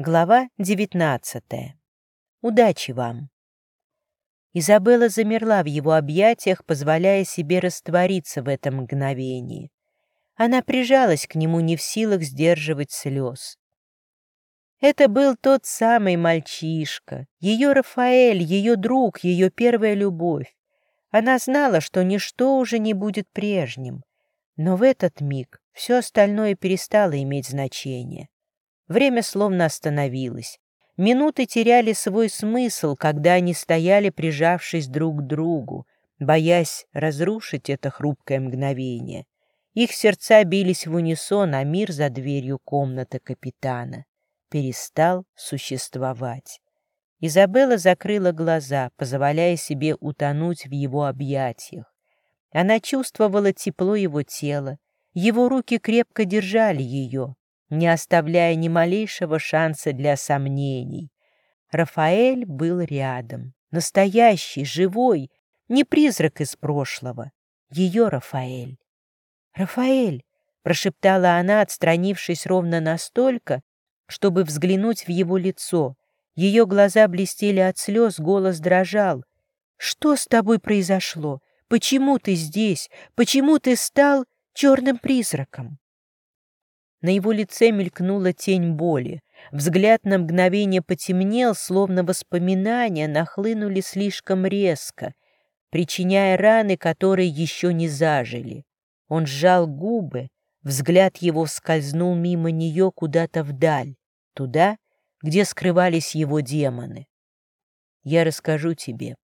Глава 19. Удачи вам. Изабелла замерла в его объятиях, позволяя себе раствориться в этом мгновении. Она прижалась к нему не в силах сдерживать слез. Это был тот самый мальчишка, ее Рафаэль, ее друг, ее первая любовь. Она знала, что ничто уже не будет прежним. Но в этот миг все остальное перестало иметь значение. Время словно остановилось. Минуты теряли свой смысл, когда они стояли, прижавшись друг к другу, боясь разрушить это хрупкое мгновение. Их сердца бились в унисон, а мир за дверью комнаты капитана перестал существовать. Изабелла закрыла глаза, позволяя себе утонуть в его объятиях. Она чувствовала тепло его тела, его руки крепко держали ее, не оставляя ни малейшего шанса для сомнений. Рафаэль был рядом, настоящий, живой, не призрак из прошлого, ее Рафаэль. «Рафаэль!» — прошептала она, отстранившись ровно настолько, чтобы взглянуть в его лицо. Ее глаза блестели от слез, голос дрожал. «Что с тобой произошло? Почему ты здесь? Почему ты стал черным призраком?» На его лице мелькнула тень боли. Взгляд на мгновение потемнел, словно воспоминания нахлынули слишком резко, причиняя раны, которые еще не зажили. Он сжал губы, взгляд его скользнул мимо нее куда-то вдаль, туда, где скрывались его демоны. «Я расскажу тебе».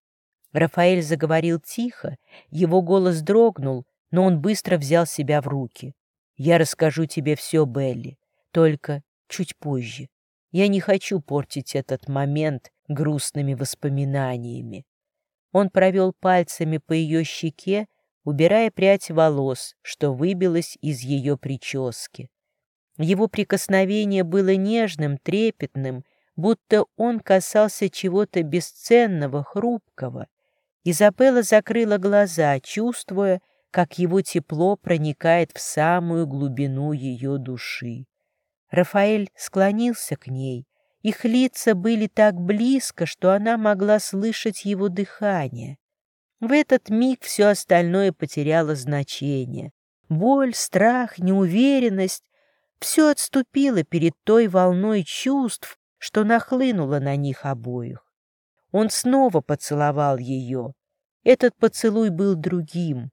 Рафаэль заговорил тихо, его голос дрогнул, но он быстро взял себя в руки. Я расскажу тебе все, Белли, только чуть позже. Я не хочу портить этот момент грустными воспоминаниями. Он провел пальцами по ее щеке, убирая прядь волос, что выбилась из ее прически. Его прикосновение было нежным, трепетным, будто он касался чего-то бесценного, хрупкого. Изабелла закрыла глаза, чувствуя, как его тепло проникает в самую глубину ее души. Рафаэль склонился к ней. Их лица были так близко, что она могла слышать его дыхание. В этот миг все остальное потеряло значение. Боль, страх, неуверенность — все отступило перед той волной чувств, что нахлынуло на них обоих. Он снова поцеловал ее. Этот поцелуй был другим,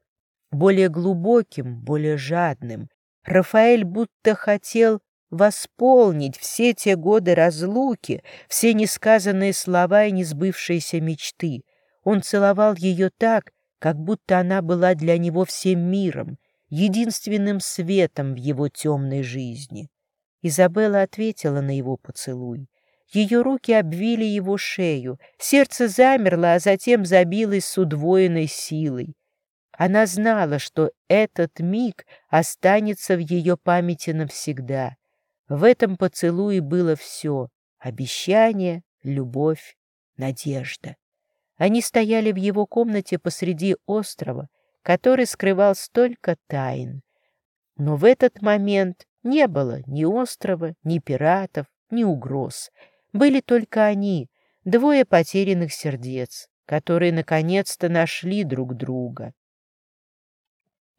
более глубоким, более жадным. Рафаэль будто хотел восполнить все те годы разлуки, все несказанные слова и несбывшиеся мечты. Он целовал ее так, как будто она была для него всем миром, единственным светом в его темной жизни. Изабелла ответила на его поцелуй. Ее руки обвили его шею, сердце замерло, а затем забилось с удвоенной силой. Она знала, что этот миг останется в ее памяти навсегда. В этом поцелуе было все — обещание, любовь, надежда. Они стояли в его комнате посреди острова, который скрывал столько тайн. Но в этот момент не было ни острова, ни пиратов, ни угроз. Были только они, двое потерянных сердец, которые наконец-то нашли друг друга.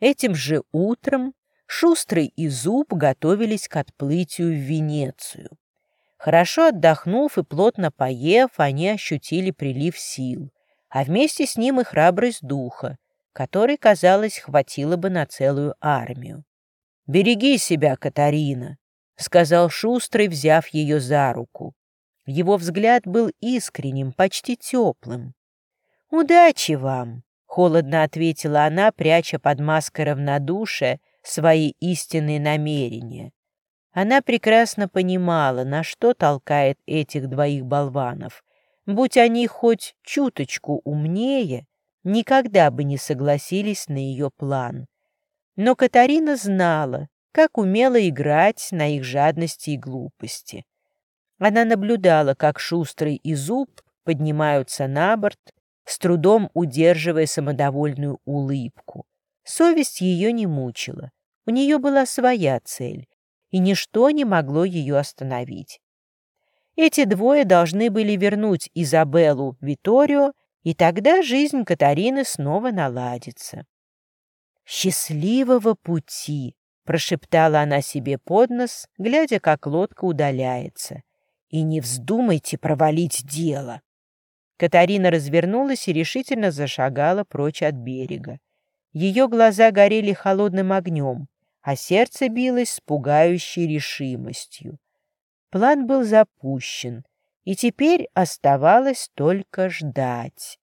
Этим же утром Шустрый и Зуб готовились к отплытию в Венецию. Хорошо отдохнув и плотно поев, они ощутили прилив сил, а вместе с ним и храбрость духа, которой, казалось, хватило бы на целую армию. «Береги себя, Катарина», — сказал Шустрый, взяв ее за руку. Его взгляд был искренним, почти теплым. «Удачи вам!» Холодно ответила она, пряча под маской равнодушия свои истинные намерения. Она прекрасно понимала, на что толкает этих двоих болванов. Будь они хоть чуточку умнее, никогда бы не согласились на ее план. Но Катарина знала, как умело играть на их жадности и глупости. Она наблюдала, как Шустрый и Зуб поднимаются на борт с трудом удерживая самодовольную улыбку. Совесть ее не мучила. У нее была своя цель, и ничто не могло ее остановить. Эти двое должны были вернуть Изабеллу Виторио, и тогда жизнь Катарины снова наладится. «Счастливого пути!» — прошептала она себе под нос, глядя, как лодка удаляется. «И не вздумайте провалить дело!» Катарина развернулась и решительно зашагала прочь от берега. Ее глаза горели холодным огнем, а сердце билось с пугающей решимостью. План был запущен, и теперь оставалось только ждать.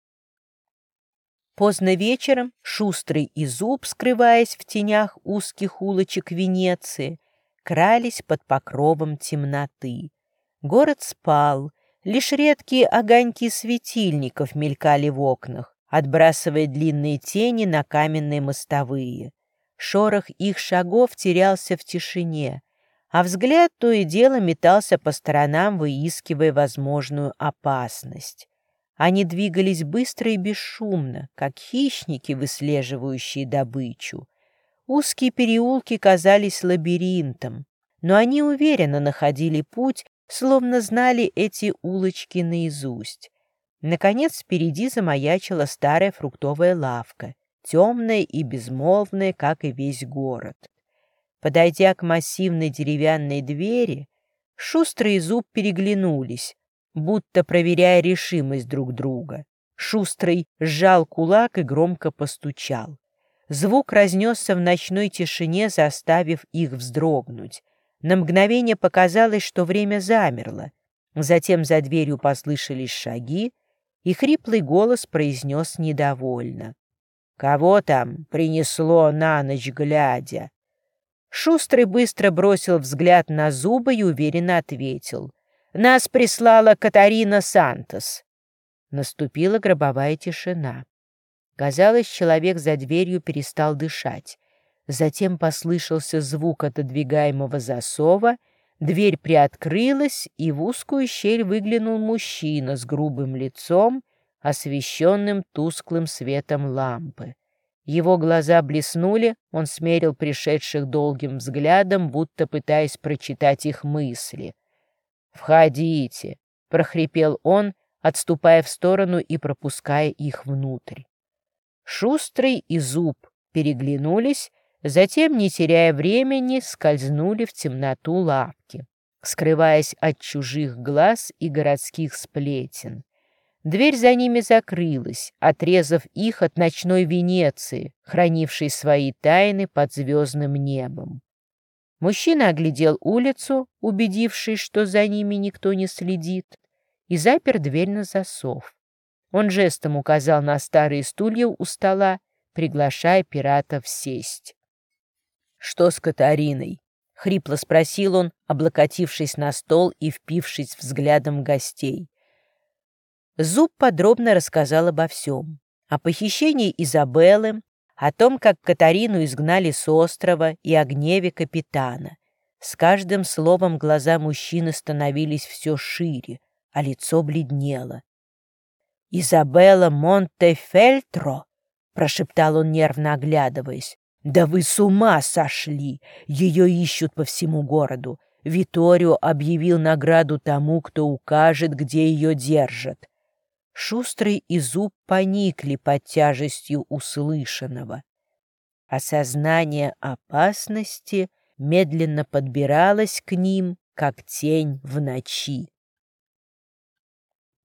Поздно вечером Шустрый и Зуб, скрываясь в тенях узких улочек Венеции, крались под покровом темноты. Город спал, лишь редкие огоньки светильников мелькали в окнах, отбрасывая длинные тени на каменные мостовые. Шорох их шагов терялся в тишине, а взгляд то и дело метался по сторонам, выискивая возможную опасность. Они двигались быстро и бесшумно, как хищники, выслеживающие добычу. Узкие переулки казались лабиринтом, но они уверенно находили путь, словно знали эти улочки наизусть. Наконец впереди замаячила старая фруктовая лавка, темная и безмолвная, как и весь город. Подойдя к массивной деревянной двери, шустрый зуб переглянулись, будто проверяя решимость друг друга. Шустрый сжал кулак и громко постучал. Звук разнесся в ночной тишине, заставив их вздрогнуть. На мгновение показалось, что время замерло. Затем за дверью послышались шаги, и хриплый голос произнес недовольно. «Кого там принесло на ночь глядя?» Шустрый быстро бросил взгляд на зубы и уверенно ответил. Нас прислала Катарина Сантос». Наступила гробовая тишина. Казалось, человек за дверью перестал дышать. Затем послышался звук отодвигаемого засова, дверь приоткрылась, и в узкую щель выглянул мужчина с грубым лицом, освещенным тусклым светом лампы. Его глаза блеснули, он смерил пришедших долгим взглядом, будто пытаясь прочитать их мысли. «Входите!» — прохрипел он, отступая в сторону и пропуская их внутрь. Шустрый и Зуб переглянулись, затем, не теряя времени, скользнули в темноту лавки, скрываясь от чужих глаз и городских сплетен. Дверь за ними закрылась, отрезав их от ночной Венеции, хранившей свои тайны под звездным небом. Мужчина оглядел улицу, убедившись, что за ними никто не следит, и запер дверь на засов. Он жестом указал на старые стулья у стола, приглашая пиратов сесть. «Что с Катариной?» — хрипло спросил он, облокотившись на стол и впившись взглядом гостей. Зуб подробно рассказал обо всем. О похищении Изабеллы, о том, как Катарину изгнали с острова и о гневе капитана. С каждым словом глаза мужчины становились все шире, а лицо бледнело. «Изабелла Монтефельтро!» — прошептал он, нервно оглядываясь. «Да вы с ума сошли! Ее ищут по всему городу. Виторио объявил награду тому, кто укажет, где ее держат. Шустрый и зуб поникли под тяжестью услышанного. Осознание опасности медленно подбиралось к ним, как тень в ночи.